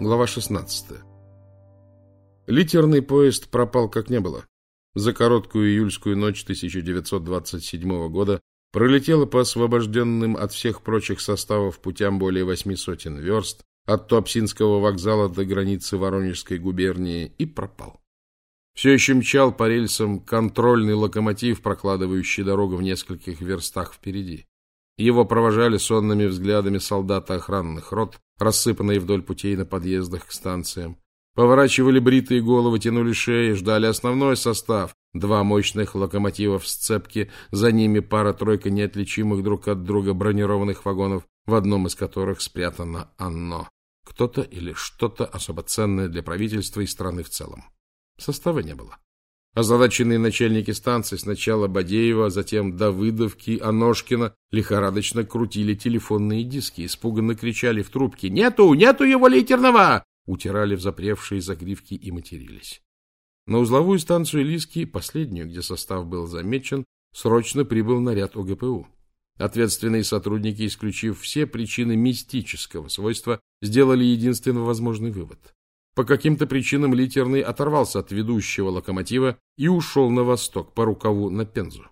Глава 16. Литерный поезд пропал как не было. За короткую июльскую ночь 1927 года пролетело по освобожденным от всех прочих составов путям более восьми сотен верст от Туапсинского вокзала до границы Воронежской губернии и пропал. Все еще мчал по рельсам контрольный локомотив, прокладывающий дорогу в нескольких верстах впереди. Его провожали сонными взглядами солдаты охранных рот, рассыпанные вдоль путей на подъездах к станциям. Поворачивали бритые головы, тянули шеи, ждали основной состав. Два мощных локомотива в сцепке, за ними пара-тройка неотличимых друг от друга бронированных вагонов, в одном из которых спрятано «Анно». Кто-то или что-то особо ценное для правительства и страны в целом. Состава не было. Озадаченные начальники станции сначала Бадеева, затем Давыдовки, Аношкина лихорадочно крутили телефонные диски, испуганно кричали в трубке «Нету! Нету его литерного!» Утирали в запревшие загривки и матерились. На узловую станцию Лиски, последнюю, где состав был замечен, срочно прибыл наряд ОГПУ. Ответственные сотрудники, исключив все причины мистического свойства, сделали единственно возможный вывод. По каким-то причинам литерный оторвался от ведущего локомотива и ушел на восток по рукаву на Пензу.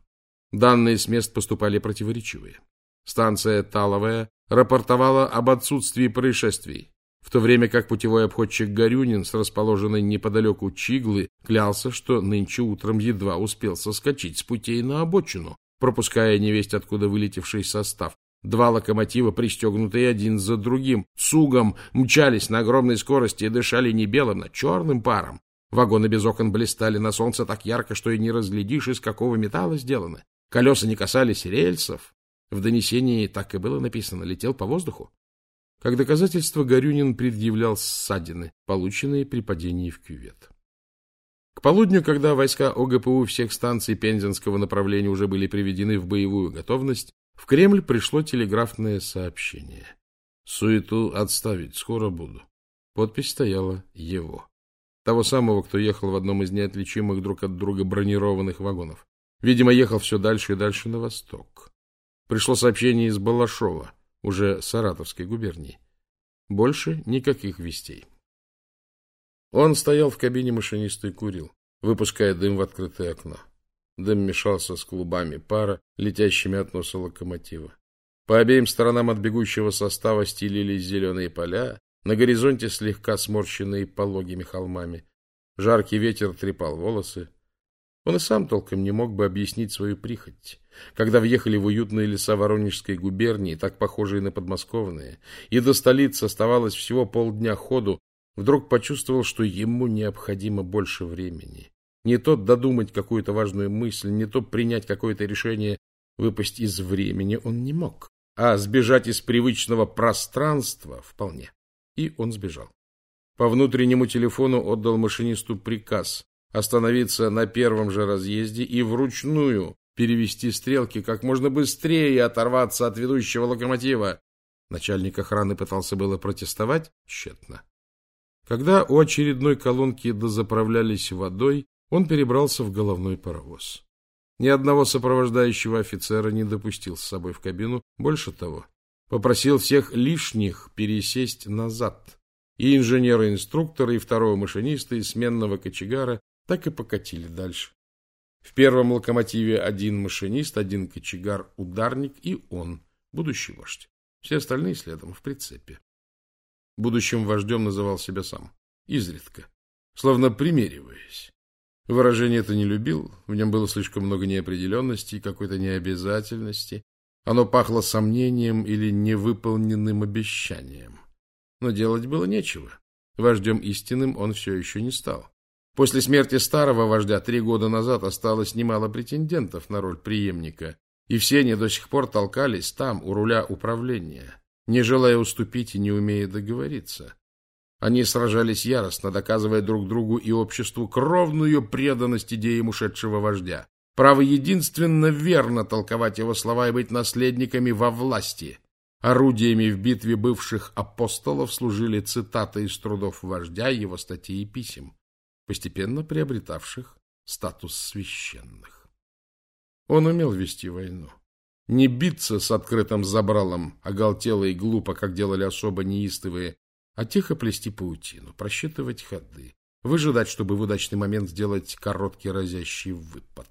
Данные с мест поступали противоречивые. Станция Таловая рапортовала об отсутствии происшествий, в то время как путевой обходчик Горюнин с расположенной неподалеку Чиглы клялся, что нынче утром едва успел соскочить с путей на обочину, пропуская невесть откуда вылетевший состав, Два локомотива, пристегнутые один за другим, цугом мчались на огромной скорости и дышали не белым, а черным паром. Вагоны без окон блистали на солнце так ярко, что и не разглядишь, из какого металла сделаны. Колеса не касались рельсов. В донесении так и было написано «летел по воздуху». Как доказательство Горюнин предъявлял ссадины, полученные при падении в кювет. К полудню, когда войска ОГПУ всех станций Пензенского направления уже были приведены в боевую готовность, в Кремль пришло телеграфное сообщение. Суету отставить, скоро буду. Подпись стояла его. Того самого, кто ехал в одном из неотличимых друг от друга бронированных вагонов. Видимо, ехал все дальше и дальше на восток. Пришло сообщение из Балашова, уже Саратовской губернии. Больше никаких вестей. Он стоял в кабине машиниста и курил, выпуская дым в открытое окно. Дым мешался с клубами пара, летящими от носа локомотива. По обеим сторонам от бегущего состава стелились зеленые поля, на горизонте слегка сморщенные пологими холмами. Жаркий ветер трепал волосы. Он и сам толком не мог бы объяснить свою прихоть. Когда въехали в уютные леса Воронежской губернии, так похожие на подмосковные, и до столицы оставалось всего полдня ходу, вдруг почувствовал, что ему необходимо больше времени. Не то додумать какую-то важную мысль, не то принять какое-то решение, выпасть из времени он не мог, а сбежать из привычного пространства вполне. И он сбежал. По внутреннему телефону отдал машинисту приказ остановиться на первом же разъезде и вручную перевести стрелки как можно быстрее и оторваться от ведущего локомотива. Начальник охраны пытался было протестовать, тщетно. Когда у очередной колонки дозаправлялись водой, он перебрался в головной паровоз. Ни одного сопровождающего офицера не допустил с собой в кабину. Больше того, попросил всех лишних пересесть назад. И инженера-инструктора, и второго машиниста, и сменного кочегара так и покатили дальше. В первом локомотиве один машинист, один кочегар, ударник и он, будущий вождь. Все остальные следом в прицепе. Будущим вождем называл себя сам, изредка, словно примериваясь. Выражение это не любил, в нем было слишком много неопределенности и какой-то необязательности. Оно пахло сомнением или невыполненным обещанием. Но делать было нечего. Вождем истинным он все еще не стал. После смерти старого вождя три года назад осталось немало претендентов на роль преемника, и все они до сих пор толкались там, у руля управления, не желая уступить и не умея договориться. Они сражались яростно, доказывая друг другу и обществу кровную преданность идеям ушедшего вождя. Право единственно верно толковать его слова и быть наследниками во власти. Орудиями в битве бывших апостолов служили цитаты из трудов вождя, его статей и писем, постепенно приобретавших статус священных. Он умел вести войну. Не биться с открытым забралом, оголтело и глупо, как делали особо неистовые а тихо плести паутину, просчитывать ходы, выжидать, чтобы в удачный момент сделать короткий разящий выпад.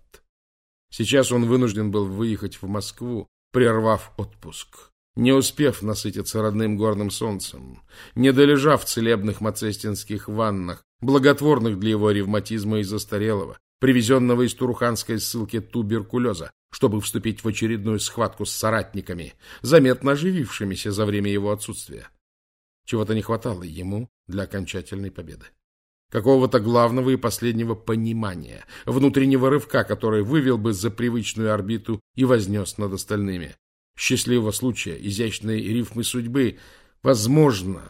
Сейчас он вынужден был выехать в Москву, прервав отпуск, не успев насытиться родным горным солнцем, не долежав в целебных мацестинских ваннах, благотворных для его ревматизма и застарелого, привезенного из туруханской ссылки туберкулеза, чтобы вступить в очередную схватку с соратниками, заметно оживившимися за время его отсутствия. Чего-то не хватало ему для окончательной победы. Какого-то главного и последнего понимания, внутреннего рывка, который вывел бы за привычную орбиту и вознес над остальными. Счастливого случая, изящной рифмы судьбы, возможно,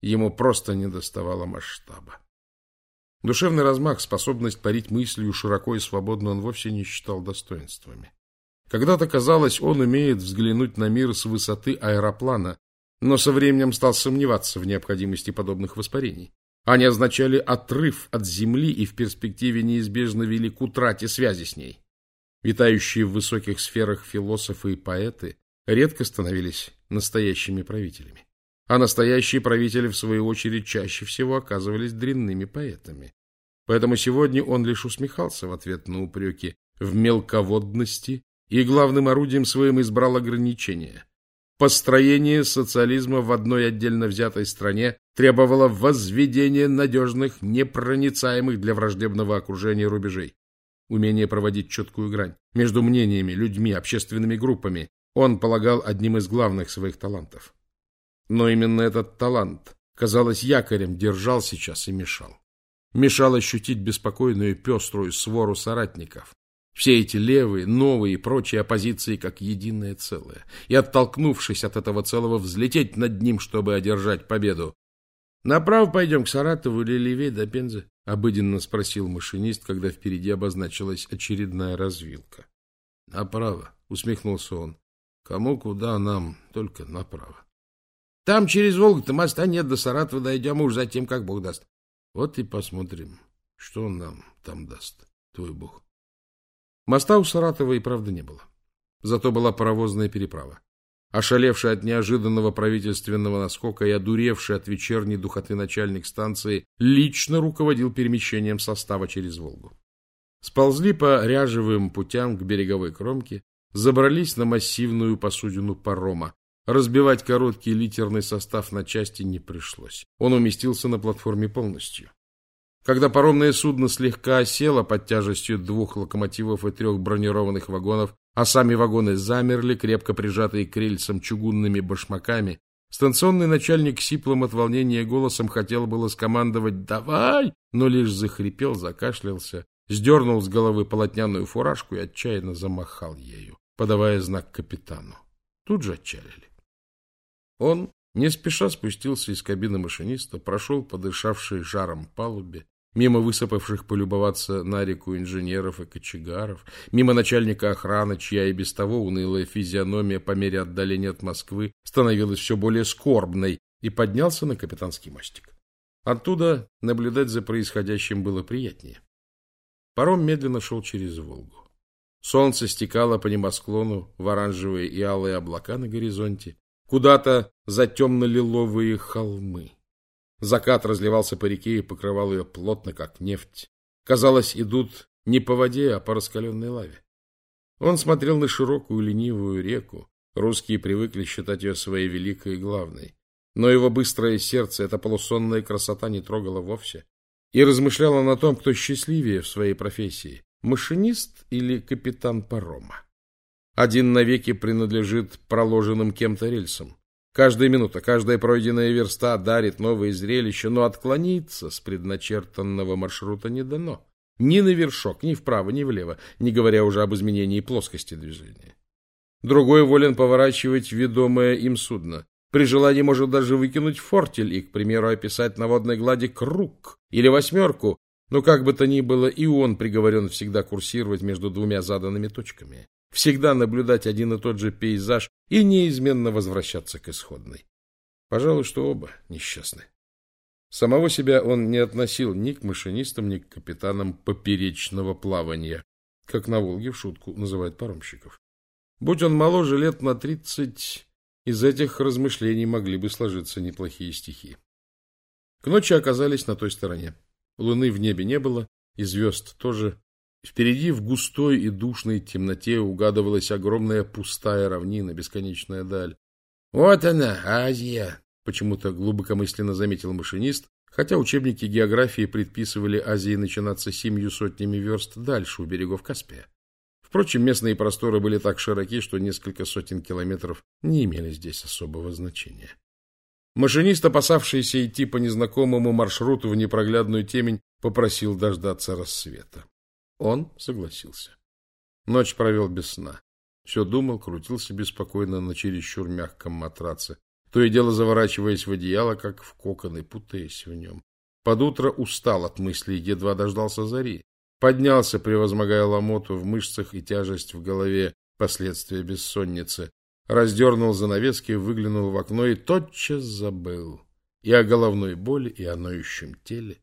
ему просто не доставало масштаба. Душевный размах, способность парить мыслью широко и свободно он вовсе не считал достоинствами. Когда-то казалось, он умеет взглянуть на мир с высоты аэроплана, но со временем стал сомневаться в необходимости подобных воспарений. Они означали отрыв от Земли и в перспективе неизбежно вели к утрате связи с ней. Витающие в высоких сферах философы и поэты редко становились настоящими правителями. А настоящие правители, в свою очередь, чаще всего оказывались дрянными поэтами. Поэтому сегодня он лишь усмехался в ответ на упреки в мелководности и главным орудием своим избрал ограничения – Построение социализма в одной отдельно взятой стране требовало возведения надежных, непроницаемых для враждебного окружения рубежей. Умение проводить четкую грань между мнениями, людьми, общественными группами он полагал одним из главных своих талантов. Но именно этот талант, казалось, якорем держал сейчас и мешал. Мешал ощутить беспокойную пеструю свору соратников, все эти левые, новые и прочие оппозиции как единое целое. И, оттолкнувшись от этого целого, взлететь над ним, чтобы одержать победу. — Направо пойдем к Саратову или левее до Пензы? — обыденно спросил машинист, когда впереди обозначилась очередная развилка. — Направо, — усмехнулся он. — Кому куда нам, только направо. — Там через Волгу-то моста нет, до Саратова дойдем, уж затем как Бог даст. — Вот и посмотрим, что нам там даст, твой Бог. Моста у Саратова и правда не было. Зато была паровозная переправа. Ошалевший от неожиданного правительственного наскока и одуревший от вечерней духоты начальник станции лично руководил перемещением состава через Волгу. Сползли по ряжевым путям к береговой кромке, забрались на массивную посудину парома. Разбивать короткий литерный состав на части не пришлось. Он уместился на платформе полностью. Когда паромное судно слегка осело под тяжестью двух локомотивов и трех бронированных вагонов, а сами вагоны замерли, крепко прижатые к рельсам чугунными башмаками, станционный начальник сиплым от волнения голосом хотел было скомандовать «давай», но лишь захрипел, закашлялся, сдернул с головы полотняную фуражку и отчаянно замахал ею, подавая знак капитану. Тут же отчалили. Он не спеша спустился из кабины машиниста, прошел подышавший жаром палубе, мимо высыпавших полюбоваться на реку инженеров и кочегаров, мимо начальника охраны, чья и без того унылая физиономия по мере отдаления от Москвы становилась все более скорбной, и поднялся на капитанский мостик. Оттуда наблюдать за происходящим было приятнее. Паром медленно шел через Волгу. Солнце стекало по небосклону в оранжевые и алые облака на горизонте, куда-то за темно-лиловые холмы. Закат разливался по реке и покрывал ее плотно, как нефть. Казалось, идут не по воде, а по раскаленной лаве. Он смотрел на широкую ленивую реку. Русские привыкли считать ее своей великой и главной. Но его быстрое сердце эта полусонная красота не трогала вовсе. И размышлял он о том, кто счастливее в своей профессии – машинист или капитан парома. Один навеки принадлежит проложенным кем-то рельсам, Каждая минута, каждая пройденная верста дарит новые зрелища, но отклониться с предначертанного маршрута не дано. Ни на вершок, ни вправо, ни влево, не говоря уже об изменении плоскости движения. Другой волен поворачивать ведомое им судно. При желании может даже выкинуть фортель и, к примеру, описать на водной глади круг или восьмерку, но как бы то ни было, и он приговорен всегда курсировать между двумя заданными точками всегда наблюдать один и тот же пейзаж и неизменно возвращаться к исходной. Пожалуй, что оба несчастны. Самого себя он не относил ни к машинистам, ни к капитанам поперечного плавания, как на Волге в шутку называют паромщиков. Будь он моложе лет на тридцать, из этих размышлений могли бы сложиться неплохие стихи. К ночи оказались на той стороне. Луны в небе не было, и звезд тоже. Впереди в густой и душной темноте угадывалась огромная пустая равнина, бесконечная даль. — Вот она, Азия! — почему-то глубокомысленно заметил машинист, хотя учебники географии предписывали Азии начинаться семью сотнями верст дальше, у берегов Каспия. Впрочем, местные просторы были так широки, что несколько сотен километров не имели здесь особого значения. Машинист, опасавшийся идти по незнакомому маршруту в непроглядную темень, попросил дождаться рассвета. Он согласился. Ночь провел без сна. Все думал, крутился беспокойно на чересчур мягком матраце, то и дело заворачиваясь в одеяло, как в кокон, и путаясь в нем. Под утро устал от мыслей, едва дождался зари. Поднялся, превозмогая ломоту в мышцах и тяжесть в голове, последствия бессонницы раздернул занавески, выглянул в окно и тотчас забыл и о головной боли, и о ноющем теле.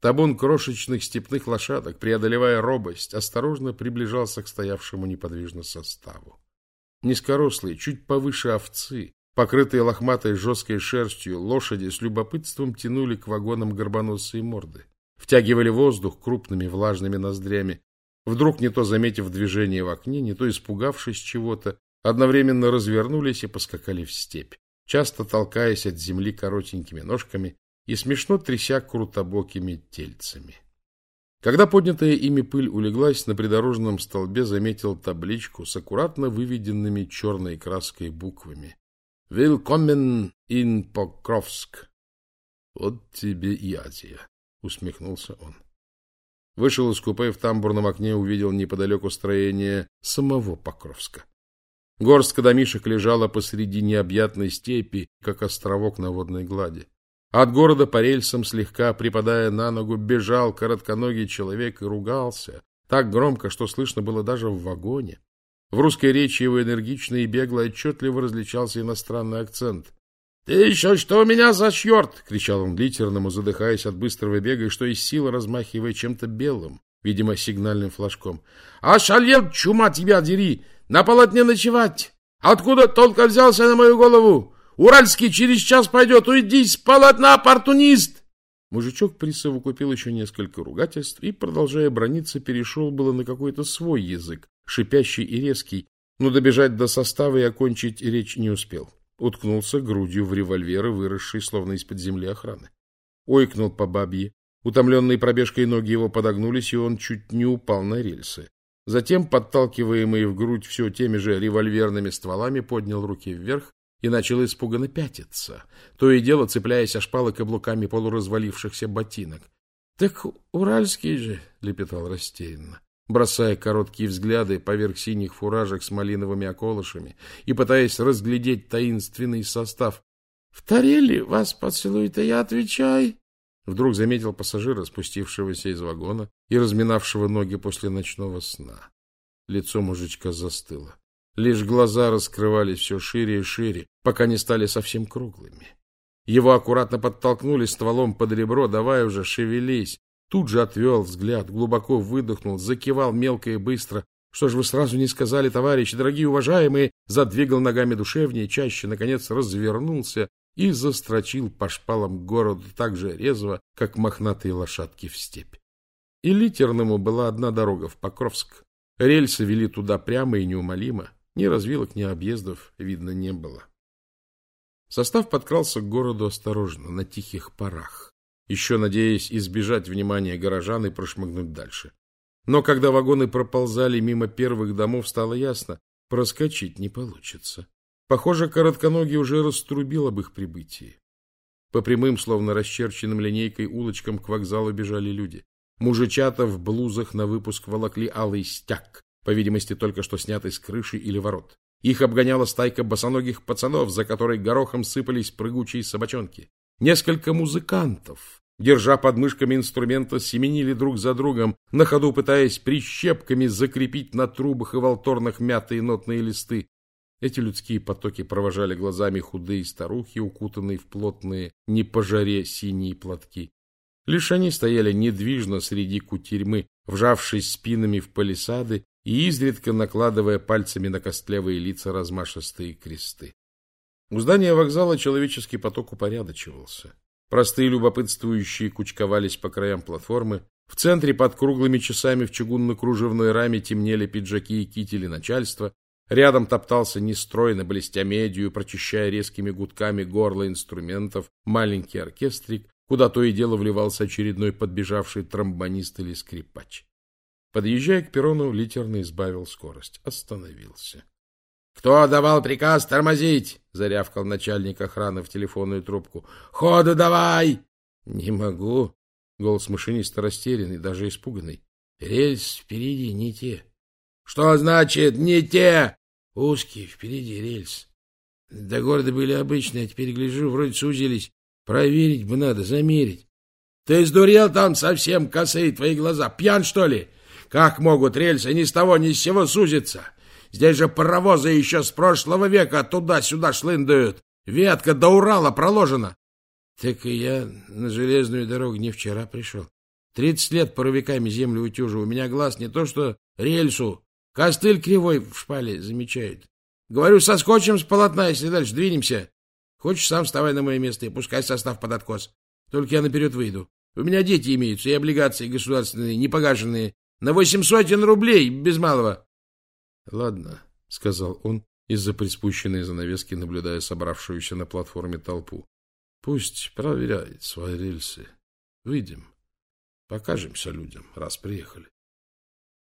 Табун крошечных степных лошадок, преодолевая робость, осторожно приближался к стоявшему неподвижно составу. Низкорослые, чуть повыше овцы, покрытые лохматой жесткой шерстью, лошади с любопытством тянули к вагонам горбоносые морды, втягивали воздух крупными влажными ноздрями, вдруг не то заметив движение в окне, не то испугавшись чего-то, одновременно развернулись и поскакали в степь, часто толкаясь от земли коротенькими ножками и смешно тряся крутобокими тельцами. Когда поднятая ими пыль улеглась, на придорожном столбе заметил табличку с аккуратно выведенными черной краской буквами. «Willkommen in Покровск». «Вот тебе и Азия», — усмехнулся он. Вышел из купе в тамбурном окне увидел неподалеку строение самого Покровска. Горстка домишек лежала посреди необъятной степи, как островок на водной глади. От города по рельсам, слегка припадая на ногу, бежал коротконогий человек и ругался, так громко, что слышно было даже в вагоне. В русской речи его энергично и бегло отчетливо различался иностранный акцент. — Ты еще что у меня за черт? — кричал он литерному, задыхаясь от быстрого бега и что из силы размахивая чем-то белым, видимо, сигнальным флажком. — Ошалел, чума тебя дери! На полотне ночевать. Откуда только взялся на мою голову? Уральский через час пойдет. Уйди с полотна, оппортунист!» Мужичок присовокупил еще несколько ругательств и, продолжая брониться, перешел было на какой-то свой язык, шипящий и резкий, но добежать до состава и окончить речь не успел. Уткнулся грудью в револьверы, выросший словно из-под земли охраны. Ойкнул по бабье. Утомленные пробежкой ноги его подогнулись, и он чуть не упал на рельсы. Затем, подталкиваемый в грудь все теми же револьверными стволами, поднял руки вверх и начал испуганно пятиться, то и дело цепляясь о шпалы каблуками полуразвалившихся ботинок. — Так уральский же, — лепетал растерянно, бросая короткие взгляды поверх синих фуражек с малиновыми околышами и пытаясь разглядеть таинственный состав. — В тареле вас поцелует, а я отвечай. Вдруг заметил пассажира, спустившегося из вагона и разминавшего ноги после ночного сна. Лицо мужичка застыло. Лишь глаза раскрывались все шире и шире, пока не стали совсем круглыми. Его аккуратно подтолкнули стволом под ребро, давай уже шевелись. Тут же отвел взгляд, глубоко выдохнул, закивал мелко и быстро. Что ж вы сразу не сказали, товарищи, дорогие уважаемые? Задвигал ногами душевнее, чаще, наконец, развернулся и застрочил по шпалам города так же резво, как мохнатые лошадки в степь. И литерному была одна дорога в Покровск. Рельсы вели туда прямо и неумолимо. Ни развилок, ни объездов видно не было. Состав подкрался к городу осторожно, на тихих парах, еще надеясь избежать внимания горожан и прошмыгнуть дальше. Но когда вагоны проползали мимо первых домов, стало ясно, проскочить не получится. Похоже, коротконогий уже раструбил об их прибытии. По прямым, словно расчерченным линейкой, улочкам к вокзалу бежали люди. Мужичата в блузах на выпуск волокли алый стяг, по видимости, только что снятый с крыши или ворот. Их обгоняла стайка босоногих пацанов, за которой горохом сыпались прыгучие собачонки. Несколько музыкантов, держа под мышками инструмента, семенили друг за другом, на ходу пытаясь прищепками закрепить на трубах и волторнах мятые нотные листы. Эти людские потоки провожали глазами худые старухи, укутанные в плотные, не по жаре синие платки. Лишь они стояли недвижно среди кутерьмы, вжавшись спинами в палисады и изредка накладывая пальцами на костлявые лица размашистые кресты. У здания вокзала человеческий поток упорядочивался. Простые любопытствующие кучковались по краям платформы. В центре под круглыми часами в чугунно-кружевной раме темнели пиджаки и кители начальства. Рядом топтался нестройно, блестя медью, прочищая резкими гудками горло инструментов, маленький оркестрик, куда то и дело вливался очередной подбежавший тромбонист или скрипач. Подъезжая к перрону, литерно избавил скорость. Остановился. — Кто давал приказ тормозить? — зарявкал начальник охраны в телефонную трубку. — Ходу давай! — Не могу. Голос машиниста растерянный, даже испуганный. — Рельс впереди не те. — Что значит «не те»? — Узкие, впереди рельс. До города были обычные, а теперь, гляжу, вроде сузились. Проверить бы надо, замерить. — Ты сдурел там совсем, косые твои глаза? Пьян, что ли? Как могут рельсы ни с того ни с сего сузиться? Здесь же паровозы еще с прошлого века туда-сюда шлындают. Ветка до Урала проложена. Так и я на железную дорогу не вчера пришел. Тридцать лет паровиками землю утюжу. У меня глаз не то что рельсу. Костыль кривой в шпале замечают. Говорю, соскочим с полотна, если дальше двинемся. Хочешь, сам вставай на мое место и пускай состав под откос. Только я наперед выйду. У меня дети имеются, и облигации государственные, непогашенные. На восемь сотен рублей, без малого. — Ладно, — сказал он, из-за приспущенной занавески, наблюдая собравшуюся на платформе толпу. — Пусть проверяет свои рельсы. Выйдем. Покажемся людям, раз приехали.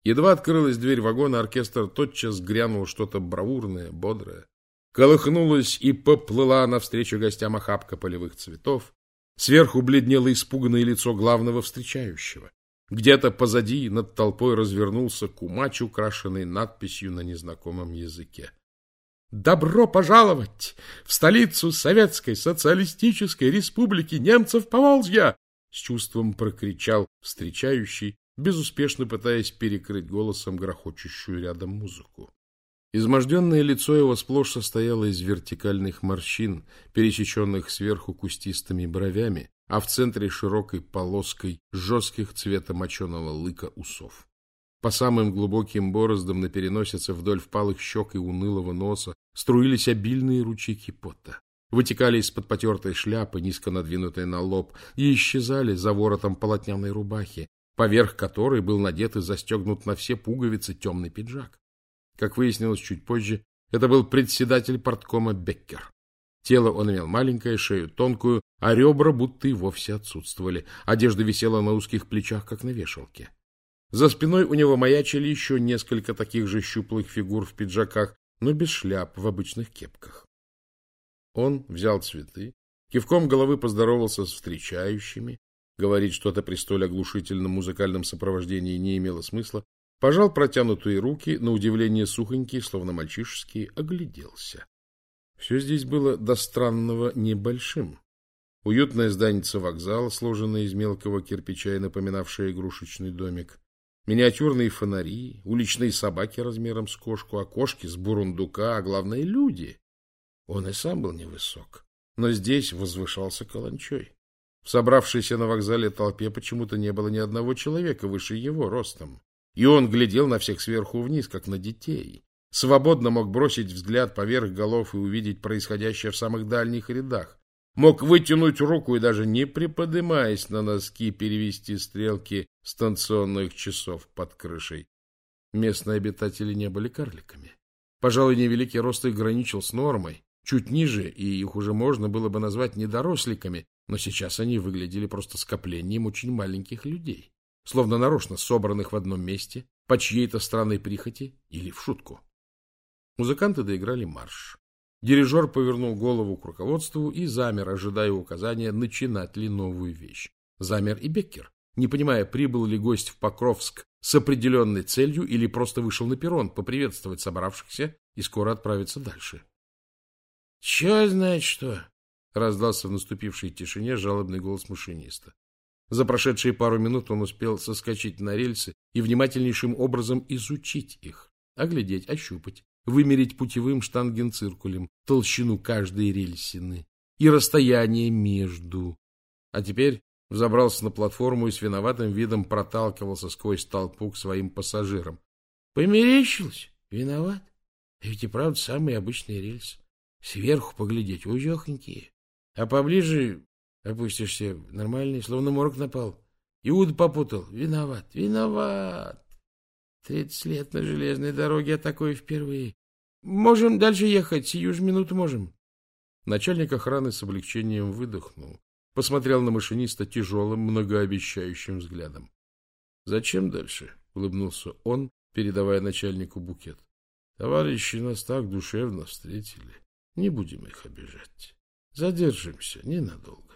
Едва открылась дверь вагона, оркестр тотчас грянул что-то бравурное, бодрое. Колыхнулась и поплыла навстречу гостям охапка полевых цветов. Сверху бледнело испуганное лицо главного встречающего. Где-то позади над толпой развернулся кумач, украшенный надписью на незнакомом языке. «Добро пожаловать в столицу Советской Социалистической Республики немцев Поволжья!» с чувством прокричал встречающий, безуспешно пытаясь перекрыть голосом грохочущую рядом музыку. Изможденное лицо его сплошь состояло из вертикальных морщин, пересеченных сверху кустистыми бровями, а в центре широкой полоской жестких цвета моченого лыка усов. По самым глубоким бороздам на переносице вдоль впалых щек и унылого носа струились обильные ручейки пота. Вытекали из-под потертой шляпы, низко надвинутой на лоб, и исчезали за воротом полотняной рубахи, поверх которой был надет и застегнут на все пуговицы темный пиджак. Как выяснилось чуть позже, это был председатель порткома Беккер. Тело он имел маленькое, шею тонкую, а ребра будто и вовсе отсутствовали. Одежда висела на узких плечах, как на вешалке. За спиной у него маячили еще несколько таких же щуплых фигур в пиджаках, но без шляп, в обычных кепках. Он взял цветы, кивком головы поздоровался с встречающими, говорить что-то при столь оглушительном музыкальном сопровождении не имело смысла, пожал протянутые руки, на удивление сухонькие, словно мальчишеские, огляделся. Все здесь было до странного небольшим. Уютная зданица вокзала, сложенная из мелкого кирпича и напоминавшая игрушечный домик. Миниатюрные фонари, уличные собаки размером с кошку, окошки с бурундука, а главное — люди. Он и сам был невысок, но здесь возвышался каланчой. В собравшейся на вокзале толпе почему-то не было ни одного человека выше его ростом. И он глядел на всех сверху вниз, как на детей свободно мог бросить взгляд поверх голов и увидеть происходящее в самых дальних рядах, мог вытянуть руку и даже не приподнимаясь на носки перевести стрелки станционных часов под крышей. Местные обитатели не были карликами. Пожалуй, невеликий рост их граничил с нормой, чуть ниже, и их уже можно было бы назвать недоросликами, но сейчас они выглядели просто скоплением очень маленьких людей, словно нарочно собранных в одном месте, по чьей-то странной прихоти или в шутку. Музыканты доиграли марш. Дирижер повернул голову к руководству и замер, ожидая указания, начинать ли новую вещь. Замер и Беккер, не понимая, прибыл ли гость в Покровск с определенной целью или просто вышел на перрон поприветствовать собравшихся и скоро отправиться дальше. — Че знает что? — раздался в наступившей тишине жалобный голос машиниста. За прошедшие пару минут он успел соскочить на рельсы и внимательнейшим образом изучить их, оглядеть, ощупать, вымерить путевым штангенциркулем толщину каждой рельсины и расстояние между. А теперь взобрался на платформу и с виноватым видом проталкивался сквозь толпу к своим пассажирам. Померещилось? Виноват? Ведь и правда самые обычные рельсы. Сверху поглядеть ужехонькие. А поближе Опустишься нормальный, словно морг напал. Иуда попутал. Виноват, виноват. Тридцать лет на железной дороге, а такое впервые. Можем дальше ехать, сию же минуту можем. Начальник охраны с облегчением выдохнул, посмотрел на машиниста тяжелым, многообещающим взглядом. — Зачем дальше? — улыбнулся он, передавая начальнику букет. — Товарищи нас так душевно встретили. Не будем их обижать. Задержимся ненадолго.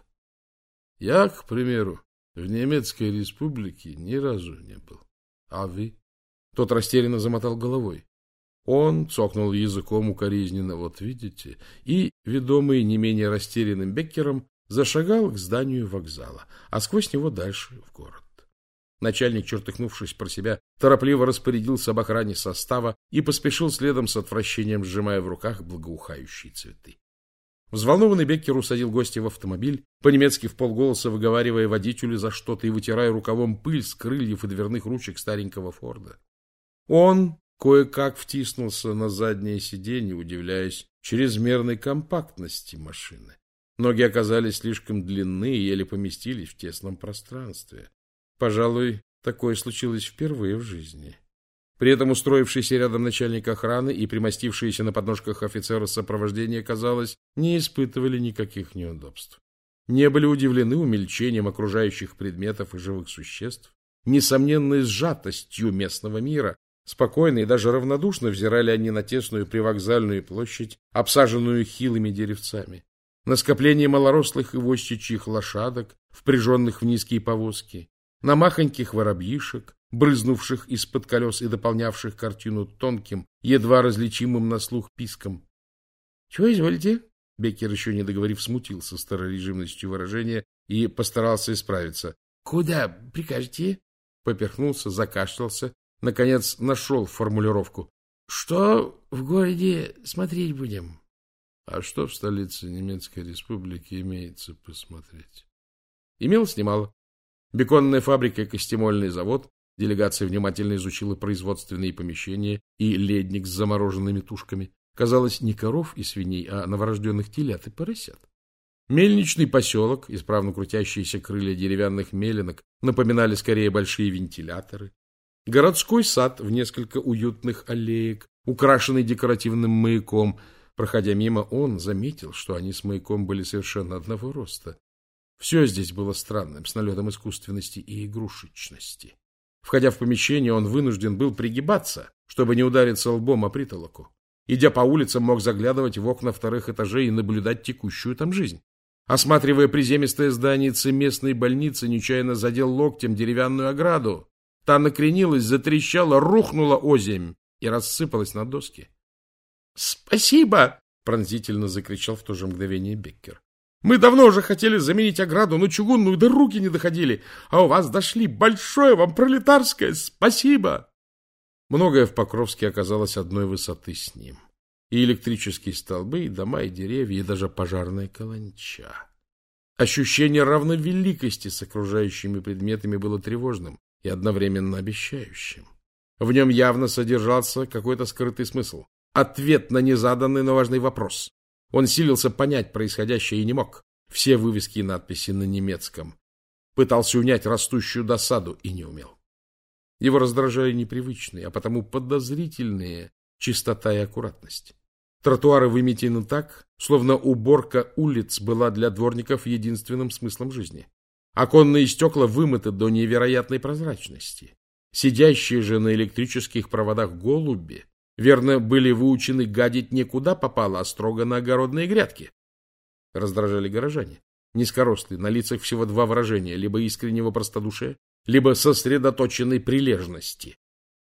Я, к примеру, в немецкой республике ни разу не был. А вы? Тот растерянно замотал головой. Он цокнул языком укоризненно, вот видите, и, ведомый не менее растерянным Беккером, зашагал к зданию вокзала, а сквозь него дальше в город. Начальник, чертыхнувшись про себя, торопливо распорядился об охране состава и поспешил следом с отвращением, сжимая в руках благоухающие цветы. Взволнованный Беккер усадил гостя в автомобиль, по-немецки в полголоса выговаривая водителю за что-то и вытирая рукавом пыль с крыльев и дверных ручек старенького Форда. Он кое-как втиснулся на заднее сиденье, удивляясь чрезмерной компактности машины. Ноги оказались слишком длинны и еле поместились в тесном пространстве. Пожалуй, такое случилось впервые в жизни. При этом устроившийся рядом начальник охраны и примостившиеся на подножках офицера сопровождения, казалось, не испытывали никаких неудобств. Не были удивлены умельчением окружающих предметов и живых существ, несомненной сжатостью местного мира, Спокойно и даже равнодушно взирали они на тесную привокзальную площадь, обсаженную хилыми деревцами, на скопление малорослых и востичьих лошадок, впряженных в низкие повозки, на махоньких воробьишек, брызнувших из-под колес и дополнявших картину тонким, едва различимым на слух писком. — Чего изволите? Беккер, еще не договорив, смутился старорежимностью выражения и постарался исправиться. — Куда прикажете? Поперхнулся, закашлялся наконец нашел формулировку. Что в городе смотреть будем? А что в столице немецкой республики имеется посмотреть? Имелось немало. Беконная фабрика и костемольный завод, делегация внимательно изучила производственные помещения и ледник с замороженными тушками. Казалось, не коров и свиней, а новорожденных телят и поросят. Мельничный поселок, исправно крутящиеся крылья деревянных меленок, напоминали скорее большие вентиляторы. Городской сад в несколько уютных аллеек, украшенный декоративным маяком. Проходя мимо, он заметил, что они с маяком были совершенно одного роста. Все здесь было странным, с налетом искусственности и игрушечности. Входя в помещение, он вынужден был пригибаться, чтобы не удариться лбом о притолоку. Идя по улицам, мог заглядывать в окна вторых этажей и наблюдать текущую там жизнь. Осматривая приземистое здание местной больницы, нечаянно задел локтем деревянную ограду, Та накренилась, затрещала, рухнула озимь и рассыпалась на доски. «Спасибо!» — пронзительно закричал в то же мгновение Беккер. «Мы давно уже хотели заменить ограду, но чугунную до руки не доходили, а у вас дошли. Большое вам пролетарское спасибо!» Многое в Покровске оказалось одной высоты с ним. И электрические столбы, и дома, и деревья, и даже пожарная каланча. Ощущение равновеликости с окружающими предметами было тревожным и одновременно обещающим. В нем явно содержался какой-то скрытый смысл. Ответ на незаданный, но важный вопрос. Он силился понять происходящее и не мог. Все вывески и надписи на немецком. Пытался унять растущую досаду и не умел. Его раздражали непривычные, а потому подозрительные чистота и аккуратность. Тротуары выметены так, словно уборка улиц была для дворников единственным смыслом жизни. Оконные стекла вымыты до невероятной прозрачности. Сидящие же на электрических проводах голуби, верно, были выучены гадить не куда попало, а строго на огородные грядки. Раздражали горожане. Низкорослые, на лицах всего два выражения, либо искреннего простодушия, либо сосредоточенной прилежности.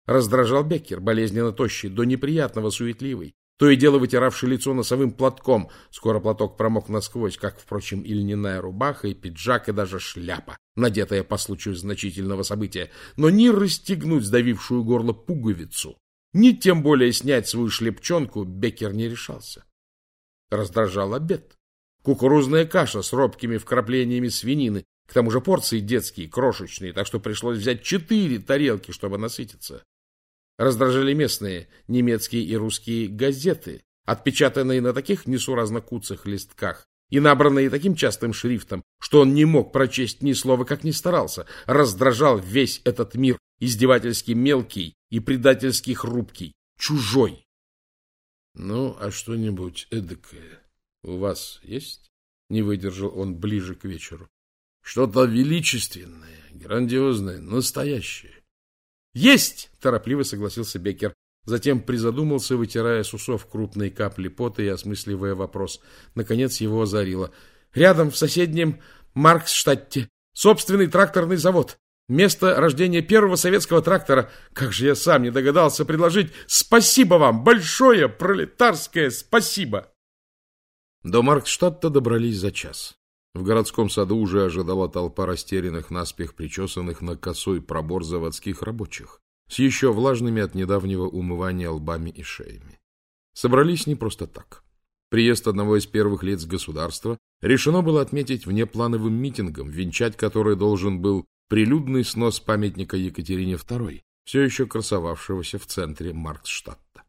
Раздражал Беккер, болезненно тощий, до неприятного суетливый, то и дело вытиравший лицо носовым платком. Скоро платок промок насквозь, как, впрочем, и льняная рубаха, и пиджак, и даже шляпа, надетая по случаю значительного события. Но ни расстегнуть сдавившую горло пуговицу, ни тем более снять свою шлепчонку Беккер не решался. Раздражал обед. Кукурузная каша с робкими вкраплениями свинины, к тому же порции детские, крошечные, так что пришлось взять четыре тарелки, чтобы насытиться. Раздражали местные немецкие и русские газеты, отпечатанные на таких несуразно куцых листках и набранные таким частым шрифтом, что он не мог прочесть ни слова, как ни старался, раздражал весь этот мир, издевательски мелкий и предательски хрупкий, чужой. — Ну, а что-нибудь эдакое у вас есть? — не выдержал он ближе к вечеру. — Что-то величественное, грандиозное, настоящее. — Есть! — торопливо согласился Беккер. Затем призадумался, вытирая с усов крупные капли пота и осмысливая вопрос. Наконец его озарило. Рядом, в соседнем Марксштадте, собственный тракторный завод. Место рождения первого советского трактора. Как же я сам не догадался предложить спасибо вам, большое пролетарское спасибо. До Марксштадта добрались за час. В городском саду уже ожидала толпа растерянных, наспех причесанных на косой пробор заводских рабочих с еще влажными от недавнего умывания лбами и шеями. Собрались не просто так. Приезд одного из первых лиц государства решено было отметить внеплановым митингом, венчать который должен был прилюдный снос памятника Екатерине II, все еще красовавшегося в центре Марксштадта.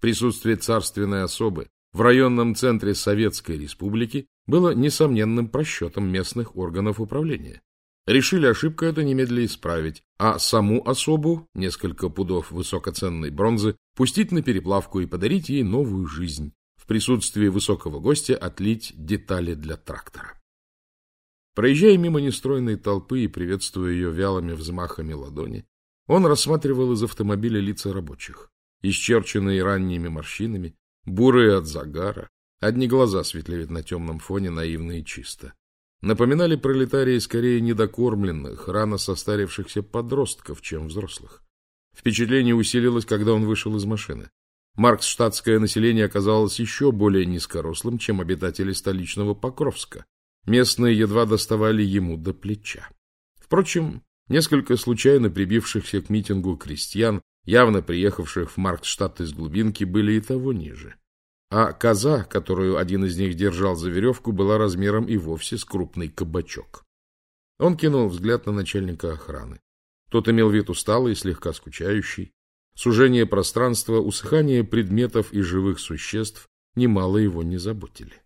Присутствие царственной особы в районном центре Советской Республики было несомненным просчетом местных органов управления. Решили ошибку эту немедленно исправить, а саму особу, несколько пудов высокоценной бронзы, пустить на переплавку и подарить ей новую жизнь, в присутствии высокого гостя отлить детали для трактора. Проезжая мимо нестройной толпы и приветствуя ее вялыми взмахами ладони, он рассматривал из автомобиля лица рабочих, исчерченные ранними морщинами, бурые от загара, одни глаза светлеют на темном фоне наивно и чисто напоминали пролетарии скорее недокормленных, рано состарившихся подростков, чем взрослых. Впечатление усилилось, когда он вышел из машины. Марксштадтское население оказалось еще более низкорослым, чем обитатели столичного Покровска. Местные едва доставали ему до плеча. Впрочем, несколько случайно прибившихся к митингу крестьян, явно приехавших в Марксштадт из глубинки, были и того ниже а коза, которую один из них держал за веревку, была размером и вовсе с крупный кабачок. Он кинул взгляд на начальника охраны. Тот имел вид усталый и слегка скучающий. Сужение пространства, усыхание предметов и живых существ немало его не заботили.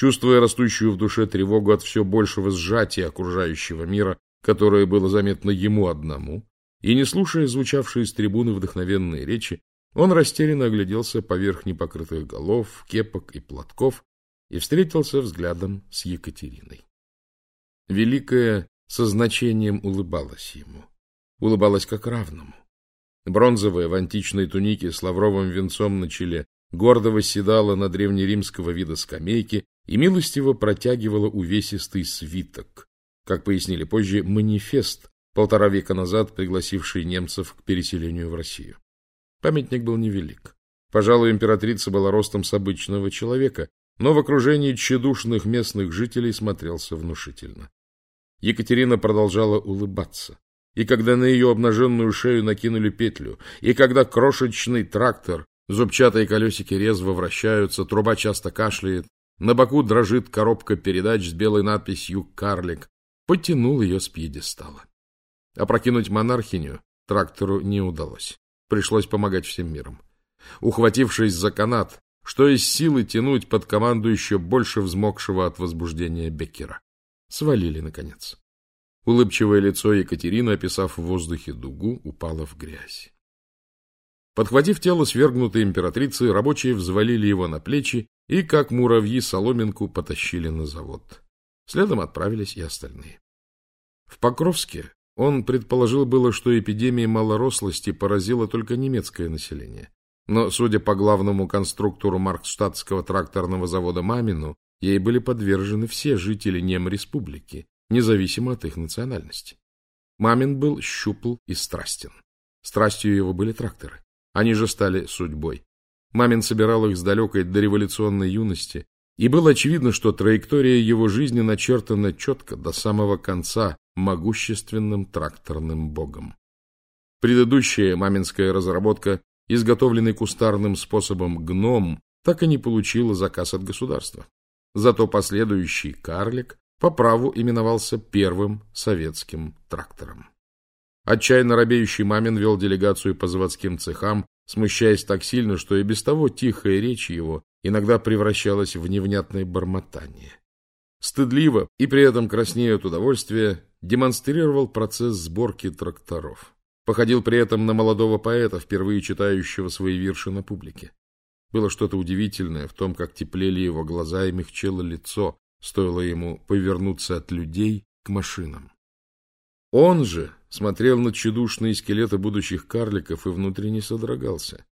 Чувствуя растущую в душе тревогу от все большего сжатия окружающего мира, которое было заметно ему одному, и не слушая звучавшие с трибуны вдохновенные речи, он растерянно огляделся поверх непокрытых голов, кепок и платков и встретился взглядом с Екатериной. Великая со значением улыбалась ему. Улыбалась как равному. Бронзовая в античной тунике с лавровым венцом на челе гордо восседала на древнеримского вида скамейки и милостиво протягивала увесистый свиток, как пояснили позже, манифест, полтора века назад пригласивший немцев к переселению в Россию. Памятник был невелик. Пожалуй, императрица была ростом с обычного человека, но в окружении тщедушных местных жителей смотрелся внушительно. Екатерина продолжала улыбаться. И когда на ее обнаженную шею накинули петлю, и когда крошечный трактор, зубчатые колесики резво вращаются, труба часто кашляет, на боку дрожит коробка передач с белой надписью «Карлик», потянул ее с пьедестала. Опрокинуть монархиню трактору не удалось. Пришлось помогать всем миром. Ухватившись за канат, что из силы тянуть под команду еще больше взмокшего от возбуждения Беккера. Свалили, наконец. Улыбчивое лицо Екатерины, описав в воздухе дугу, упало в грязь. Подхватив тело свергнутой императрицы, рабочие взвалили его на плечи и, как муравьи, соломинку потащили на завод. Следом отправились и остальные. В Покровске он предположил было, что эпидемия малорослости поразила только немецкое население. Но, судя по главному конструктору Марксштадтского тракторного завода Мамину, ей были подвержены все жители Нем-республики, независимо от их национальности. Мамин был щупл и страстен. Страстью его были тракторы. Они же стали судьбой. Мамин собирал их с далекой дореволюционной юности, и было очевидно, что траектория его жизни начертана четко до самого конца могущественным тракторным богом. Предыдущая маминская разработка, изготовленный кустарным способом гном, так и не получила заказ от государства. Зато последующий карлик по праву именовался первым советским трактором. Отчаянно робеющий Мамин вел делегацию по заводским цехам, смущаясь так сильно, что и без того тихая речь его иногда превращалась в невнятное бормотание. Стыдливо и при этом краснея от удовольствия демонстрировал процесс сборки тракторов. Походил при этом на молодого поэта, впервые читающего свои вирши на публике. Было что-то удивительное в том, как теплели его глаза и мягчело лицо, стоило ему повернуться от людей к машинам. Он же смотрел на тщедушные скелеты будущих карликов и внутренне содрогался.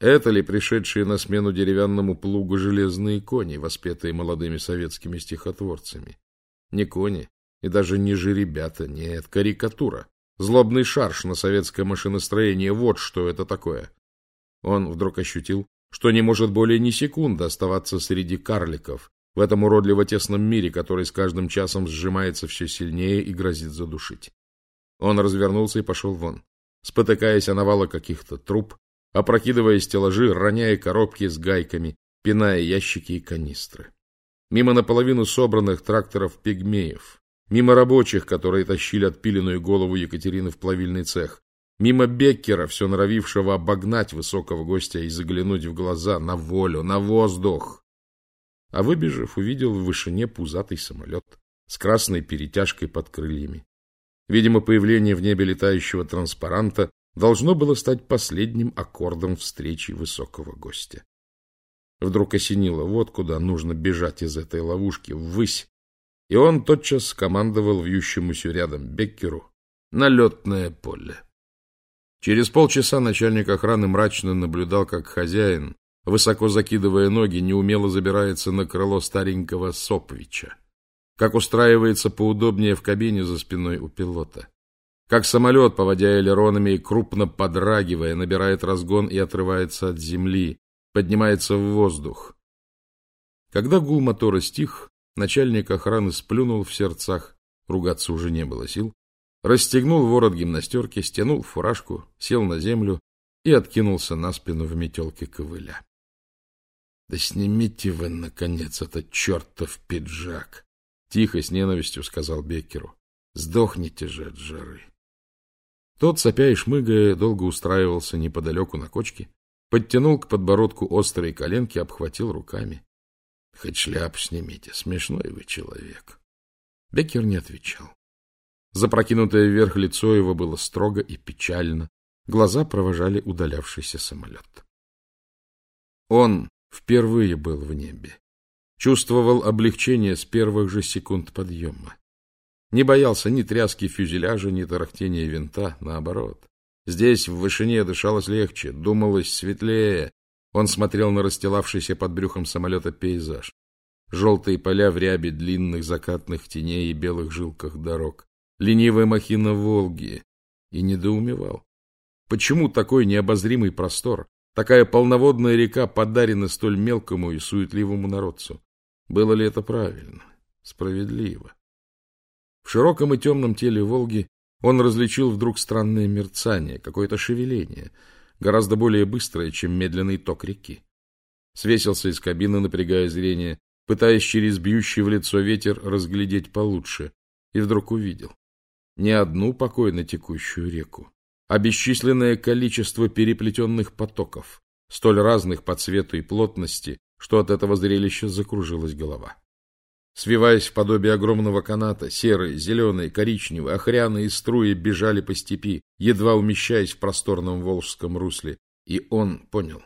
Это ли пришедшие на смену деревянному плугу железные кони, воспетые молодыми советскими стихотворцами? Не кони и даже не жеребята, нет, карикатура. Злобный шарш на советское машиностроение, вот что это такое. Он вдруг ощутил, что не может более ни секунды оставаться среди карликов в этом уродливо тесном мире, который с каждым часом сжимается все сильнее и грозит задушить. Он развернулся и пошел вон, спотыкаясь о навалы каких-то труб, опрокидывая стеллажи, роняя коробки с гайками, пиная ящики и канистры. Мимо наполовину собранных тракторов пигмеев, мимо рабочих, которые тащили отпиленную голову Екатерины в плавильный цех, мимо Беккера, все норовившего обогнать высокого гостя и заглянуть в глаза на волю, на воздух. А выбежав, увидел в вышине пузатый самолет с красной перетяжкой под крыльями. Видимо, появление в небе летающего транспаранта должно было стать последним аккордом встречи высокого гостя. Вдруг осенило, вот куда нужно бежать из этой ловушки, ввысь. И он тотчас командовал вьющемуся рядом Беккеру на летное поле. Через полчаса начальник охраны мрачно наблюдал, как хозяин, высоко закидывая ноги, неумело забирается на крыло старенького Сопвича как устраивается поудобнее в кабине за спиной у пилота, как самолет, поводя элеронами и крупно подрагивая, набирает разгон и отрывается от земли, поднимается в воздух. Когда гул мотора стих, начальник охраны сплюнул в сердцах, ругаться уже не было сил, расстегнул ворот гимнастерки, стянул фуражку, сел на землю и откинулся на спину в метелке ковыля. — Да снимите вы, наконец, этот чертов пиджак! Тихо, с ненавистью сказал Беккеру. Сдохните же от жары. Тот, сопя и шмыгая, долго устраивался неподалеку на кочке, подтянул к подбородку острые коленки, обхватил руками. — Хоть шляпу снимите, смешной вы человек. Беккер не отвечал. Запрокинутое вверх лицо его было строго и печально, глаза провожали удалявшийся самолет. Он впервые был в небе чувствовал облегчение с первых же секунд подъема. Не боялся ни тряски фюзеляжа, ни тарахтения винта, наоборот. Здесь, в вышине, дышалось легче, думалось светлее. Он смотрел на расстилавшийся под брюхом самолета пейзаж. Желтые поля в рябе длинных закатных теней и белых жилках дорог. Ленивая махина Волги. И недоумевал. Почему такой необозримый простор, такая полноводная река подарена столь мелкому и суетливому народцу? Было ли это правильно, справедливо? В широком и темном теле Волги он различил вдруг странное мерцание, какое-то шевеление, гораздо более быстрое, чем медленный ток реки. Свесился из кабины, напрягая зрение, пытаясь через бьющий в лицо ветер разглядеть получше, и вдруг увидел не одну покойно текущую реку, а бесчисленное количество переплетенных потоков, столь разных по цвету и плотности, что от этого зрелища закружилась голова. Свиваясь в подобие огромного каната, серые, зеленые, коричневые, охряные струи бежали по степи, едва умещаясь в просторном волжском русле. И он понял.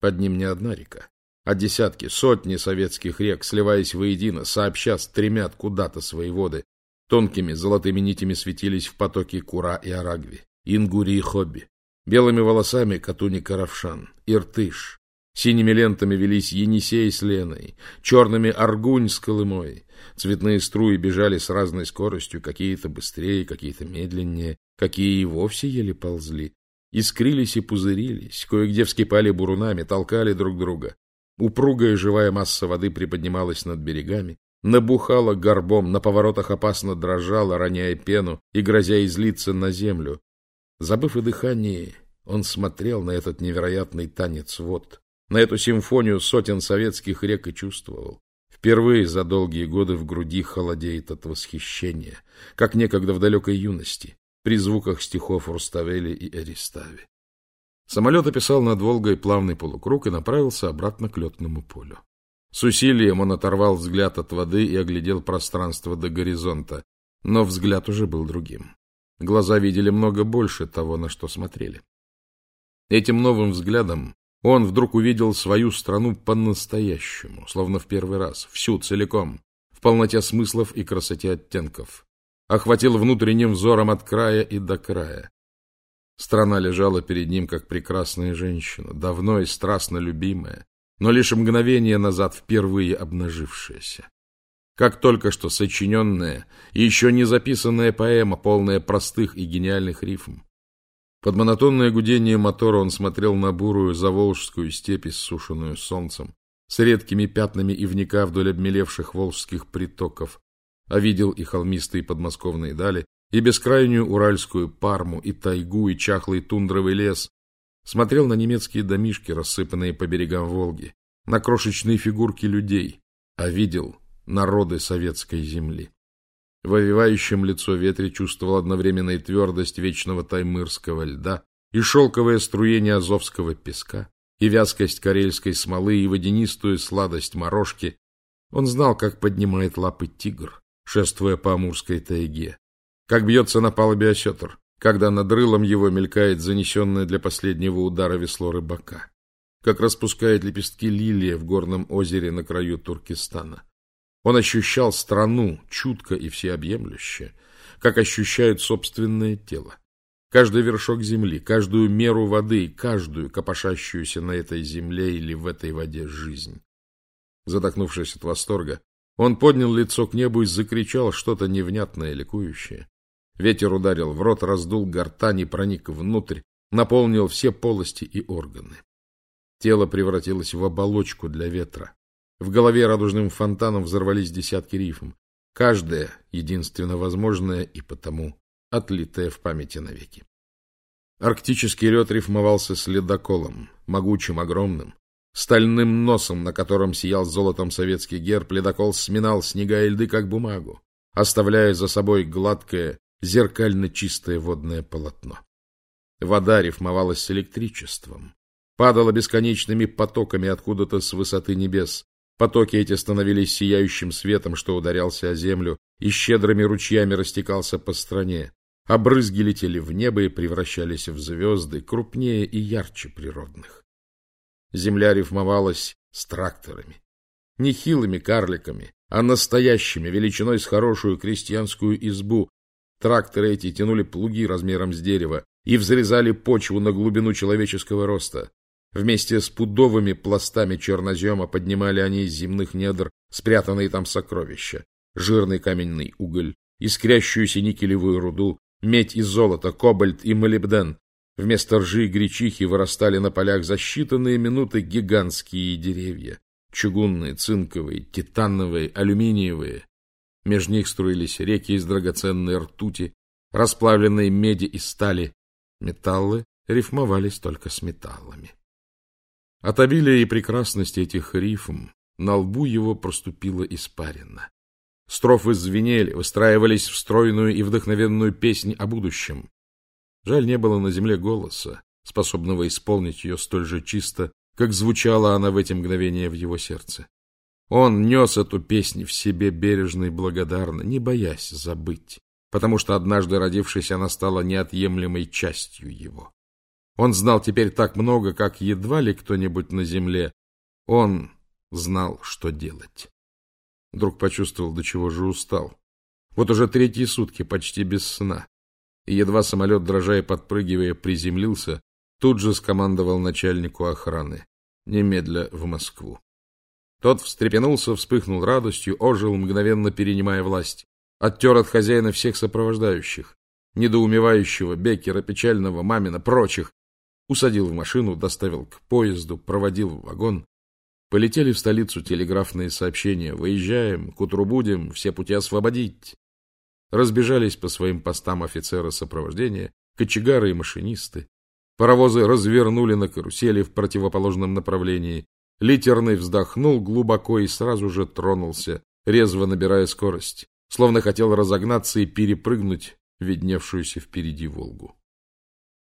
Под ним не одна река, а десятки, сотни советских рек, сливаясь воедино, сообща стремят куда-то свои воды. Тонкими золотыми нитями светились в потоке Кура и Арагви, Ингури и Хобби. Белыми волосами Катуни Каравшан, Иртыш, Синими лентами велись Енисей с Леной, черными Аргунь с Колымой. Цветные струи бежали с разной скоростью, какие-то быстрее, какие-то медленнее, какие и вовсе еле ползли. Искрились и пузырились, кое-где вскипали бурунами, толкали друг друга. Упругая живая масса воды приподнималась над берегами, набухала горбом, на поворотах опасно дрожала, роняя пену и грозя излиться на землю. Забыв о дыхании, он смотрел на этот невероятный танец вод на эту симфонию сотен советских рек и чувствовал. Впервые за долгие годы в груди холодеет от восхищения, как некогда в далекой юности, при звуках стихов Руставели и Эристави. Самолет описал над Волгой плавный полукруг и направился обратно к летному полю. С усилием он оторвал взгляд от воды и оглядел пространство до горизонта, но взгляд уже был другим. Глаза видели много больше того, на что смотрели. Этим новым взглядом он вдруг увидел свою страну по-настоящему, словно в первый раз, всю целиком, в полноте смыслов и красоте оттенков. Охватил внутренним взором от края и до края. Страна лежала перед ним, как прекрасная женщина, давно и страстно любимая, но лишь мгновение назад впервые обнажившаяся. Как только что сочиненная и еще не записанная поэма, полная простых и гениальных рифм. Под монотонное гудение мотора он смотрел на бурую заволжскую степь, иссушенную солнцем, с редкими пятнами ивника вдоль обмелевших волжских притоков, а видел и холмистые подмосковные дали, и бескрайнюю уральскую парму, и тайгу, и чахлый тундровый лес, смотрел на немецкие домишки, рассыпанные по берегам Волги, на крошечные фигурки людей, а видел народы советской земли. В овивающем лицо ветре чувствовал одновременно и твердость вечного таймырского льда, и шелковое струение азовского песка, и вязкость карельской смолы, и водянистую сладость морожки. Он знал, как поднимает лапы тигр, шествуя по Амурской тайге, как бьется на палубе осетр, когда над рылом его мелькает занесенное для последнего удара весло рыбака, как распускает лепестки лилия в горном озере на краю Туркестана. Он ощущал страну чутко и всеобъемлюще, как ощущает собственное тело. Каждый вершок земли, каждую меру воды, каждую копошащуюся на этой земле или в этой воде жизнь. Задохнувшись от восторга, он поднял лицо к небу и закричал что-то невнятное, ликующее. Ветер ударил в рот, раздул гортань и проник внутрь, наполнил все полости и органы. Тело превратилось в оболочку для ветра. В голове радужным фонтаном взорвались десятки рифм. Каждая единственно возможная и потому отлитая в памяти навеки. Арктический лед рифмовался с ледоколом, могучим, огромным. Стальным носом, на котором сиял золотом советский герб, ледокол сминал снега и льды, как бумагу, оставляя за собой гладкое, зеркально чистое водное полотно. Вода рифмовалась с электричеством, падала бесконечными потоками откуда-то с высоты небес, Потоки эти становились сияющим светом, что ударялся о землю, и щедрыми ручьями растекался по стране. Обрызги летели в небо и превращались в звезды, крупнее и ярче природных. Земля рифмовалась с тракторами. Не хилыми карликами, а настоящими, величиной с хорошую крестьянскую избу. Тракторы эти тянули плуги размером с дерево и взрезали почву на глубину человеческого роста. Вместе с пудовыми пластами чернозема поднимали они из земных недр спрятанные там сокровища. Жирный каменный уголь, искрящуюся никелевую руду, медь и золото, кобальт и молибден. Вместо ржи и гречихи вырастали на полях за считанные минуты гигантские деревья. Чугунные, цинковые, титановые, алюминиевые. Между них струились реки из драгоценной ртути, расплавленной меди и стали. Металлы рифмовались только с металлами. От обилия и прекрасности этих рифм на лбу его проступила испарина. Строфы звенели, выстраивались в стройную и вдохновенную песнь о будущем. Жаль, не было на земле голоса, способного исполнить ее столь же чисто, как звучала она в эти мгновения в его сердце. Он нес эту песнь в себе бережно и благодарно, не боясь забыть, потому что однажды родившись, она стала неотъемлемой частью его. Он знал теперь так много, как едва ли кто-нибудь на земле. Он знал, что делать. Вдруг почувствовал, до чего же устал. Вот уже третьи сутки почти без сна. И едва самолет, дрожа и подпрыгивая, приземлился, тут же скомандовал начальнику охраны. Немедля в Москву. Тот встрепенулся, вспыхнул радостью, ожил, мгновенно перенимая власть. Оттер от хозяина всех сопровождающих. Недоумевающего, Бекера, печального, мамина, прочих. Усадил в машину, доставил к поезду, проводил в вагон. Полетели в столицу телеграфные сообщения. Выезжаем, к утру будем, все пути освободить. Разбежались по своим постам офицеры сопровождения, кочегары и машинисты. Паровозы развернули на карусели в противоположном направлении. Литерный вздохнул глубоко и сразу же тронулся, резво набирая скорость, словно хотел разогнаться и перепрыгнуть видневшуюся впереди Волгу.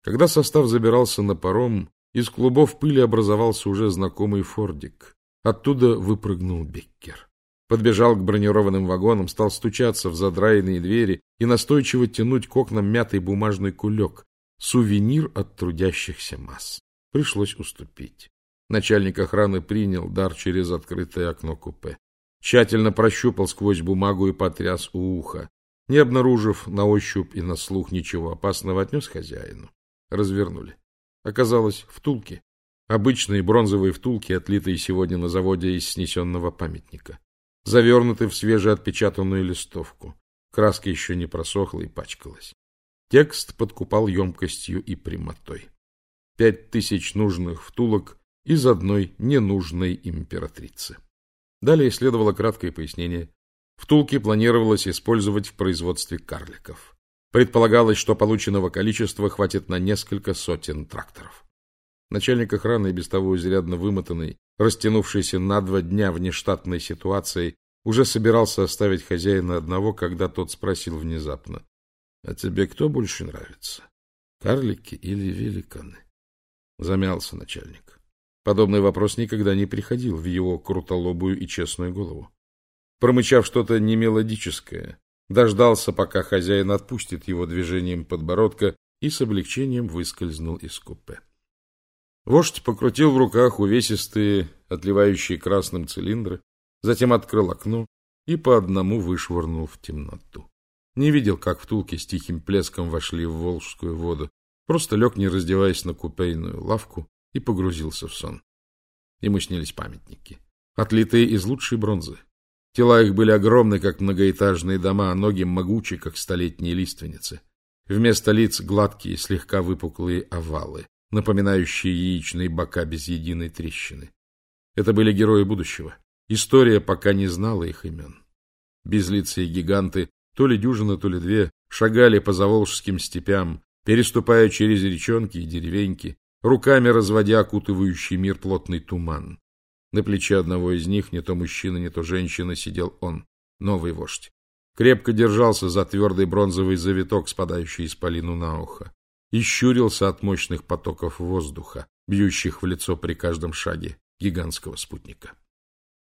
Когда состав забирался на паром, из клубов пыли образовался уже знакомый фордик. Оттуда выпрыгнул Беккер. Подбежал к бронированным вагонам, стал стучаться в задраенные двери и настойчиво тянуть к окнам мятый бумажный кулек. Сувенир от трудящихся масс. Пришлось уступить. Начальник охраны принял дар через открытое окно купе. Тщательно прощупал сквозь бумагу и потряс у уха. Не обнаружив на ощупь и на слух ничего опасного, отнес хозяину. Развернули. Оказалось, втулки. Обычные бронзовые втулки, отлитые сегодня на заводе из снесенного памятника. Завернуты в свежеотпечатанную листовку. Краска еще не просохла и пачкалась. Текст подкупал емкостью и прямотой. Пять тысяч нужных втулок из одной ненужной императрицы. Далее следовало краткое пояснение. Втулки планировалось использовать в производстве карликов. Предполагалось, что полученного количества хватит на несколько сотен тракторов. Начальник охраны, без того изрядно вымотанный, растянувшийся на два дня внештатной ситуации, уже собирался оставить хозяина одного, когда тот спросил внезапно. — А тебе кто больше нравится? Карлики или великаны? Замялся начальник. Подобный вопрос никогда не приходил в его крутолобую и честную голову. Промычав что-то немелодическое, дождался, пока хозяин отпустит его движением подбородка и с облегчением выскользнул из купе. Вождь покрутил в руках увесистые, отливающие красным цилиндры, затем открыл окно и по одному вышвырнул в темноту. Не видел, как втулки с тихим плеском вошли в Волжскую воду, просто лег, не раздеваясь на купейную лавку, и погрузился в сон. Ему снились памятники, отлитые из лучшей бронзы. Тела их были огромны, как многоэтажные дома, а ноги могучи, как столетние лиственницы. Вместо лиц гладкие, слегка выпуклые овалы, напоминающие яичные бока без единой трещины. Это были герои будущего. История пока не знала их имен. Безлицые гиганты, то ли дюжина, то ли две, шагали по заволжским степям, переступая через речонки и деревеньки, руками разводя окутывающий мир плотный туман. На плече одного из них, не то мужчина, не то женщина, сидел он, новый вождь. Крепко держался за твердый бронзовый завиток, спадающий из полину на ухо, и щурился от мощных потоков воздуха, бьющих в лицо при каждом шаге гигантского спутника.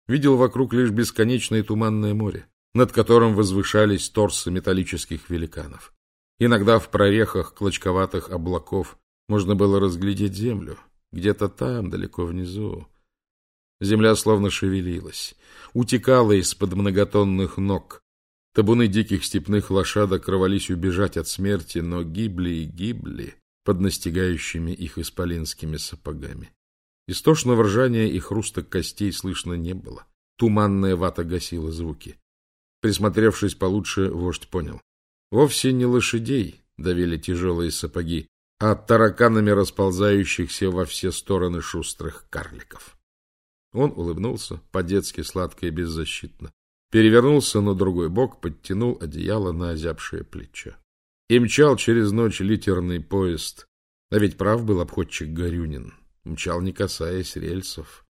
Видел вокруг лишь бесконечное туманное море, над которым возвышались торсы металлических великанов. Иногда в прорехах клочковатых облаков можно было разглядеть землю, где-то там, далеко внизу. Земля словно шевелилась, утекала из-под многотонных ног. Табуны диких степных лошадок рвались убежать от смерти, но гибли и гибли под настигающими их исполинскими сапогами. Истошного ржания и хруста костей слышно не было. Туманная вата гасила звуки. Присмотревшись получше, вождь понял. Вовсе не лошадей давили тяжелые сапоги, а тараканами расползающихся во все стороны шустрых карликов. Он улыбнулся, по-детски сладко и беззащитно, перевернулся на другой бок, подтянул одеяло на озябшее плечо. И мчал через ночь литерный поезд. А ведь прав был обходчик Горюнин. Мчал, не касаясь рельсов.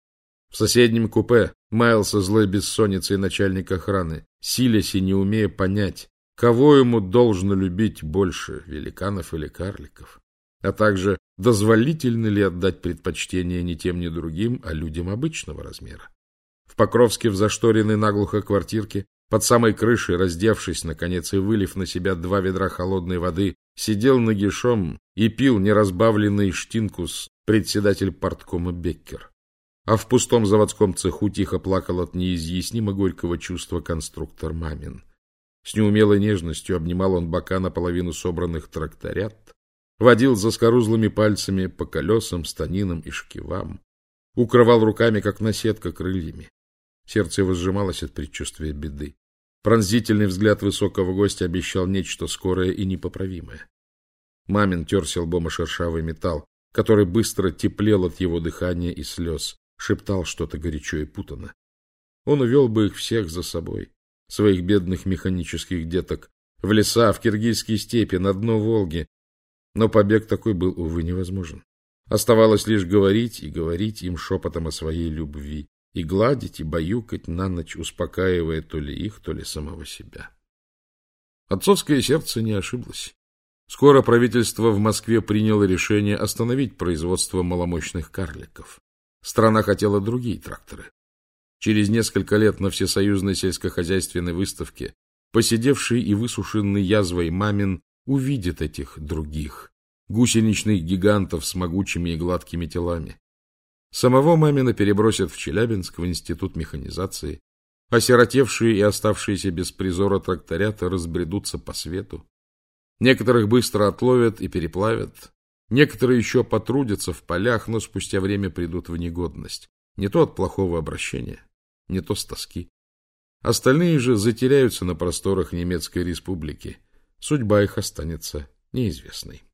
В соседнем купе маялся злой бессонницей начальник охраны, силясь и не умея понять, кого ему должно любить больше, великанов или карликов а также дозволительно ли отдать предпочтение не тем, ни другим, а людям обычного размера. В Покровске в зашторенной наглухо квартирке, под самой крышей, раздевшись, наконец, и вылив на себя два ведра холодной воды, сидел нагишом и пил неразбавленный штинкус председатель порткома Беккер. А в пустом заводском цеху тихо плакал от неизъяснимо горького чувства конструктор Мамин. С неумелой нежностью обнимал он бока наполовину собранных тракторят, водил за скорузлыми пальцами по колесам, станинам и шкивам, укрывал руками, как наседка, крыльями. Сердце его сжималось от предчувствия беды. Пронзительный взгляд высокого гостя обещал нечто скорое и непоправимое. Мамин терся лбом о шершавый металл, который быстро теплел от его дыхания и слез, шептал что-то горячо и путано. Он увел бы их всех за собой, своих бедных механических деток, в леса, в киргизские степи, на дно Волги, но побег такой был, увы, невозможен. Оставалось лишь говорить и говорить им шепотом о своей любви, и гладить, и баюкать на ночь, успокаивая то ли их, то ли самого себя. Отцовское сердце не ошиблось. Скоро правительство в Москве приняло решение остановить производство маломощных карликов. Страна хотела другие тракторы. Через несколько лет на Всесоюзной сельскохозяйственной выставке посидевший и высушенный язвой Мамин увидит этих других, гусеничных гигантов с могучими и гладкими телами. Самого Мамина перебросят в Челябинск, в Институт механизации. Осиротевшие и оставшиеся без призора тракторята разбредутся по свету. Некоторых быстро отловят и переплавят. Некоторые еще потрудятся в полях, но спустя время придут в негодность. Не то от плохого обращения, не то с тоски. Остальные же затеряются на просторах немецкой республики. Судьба их останется неизвестной.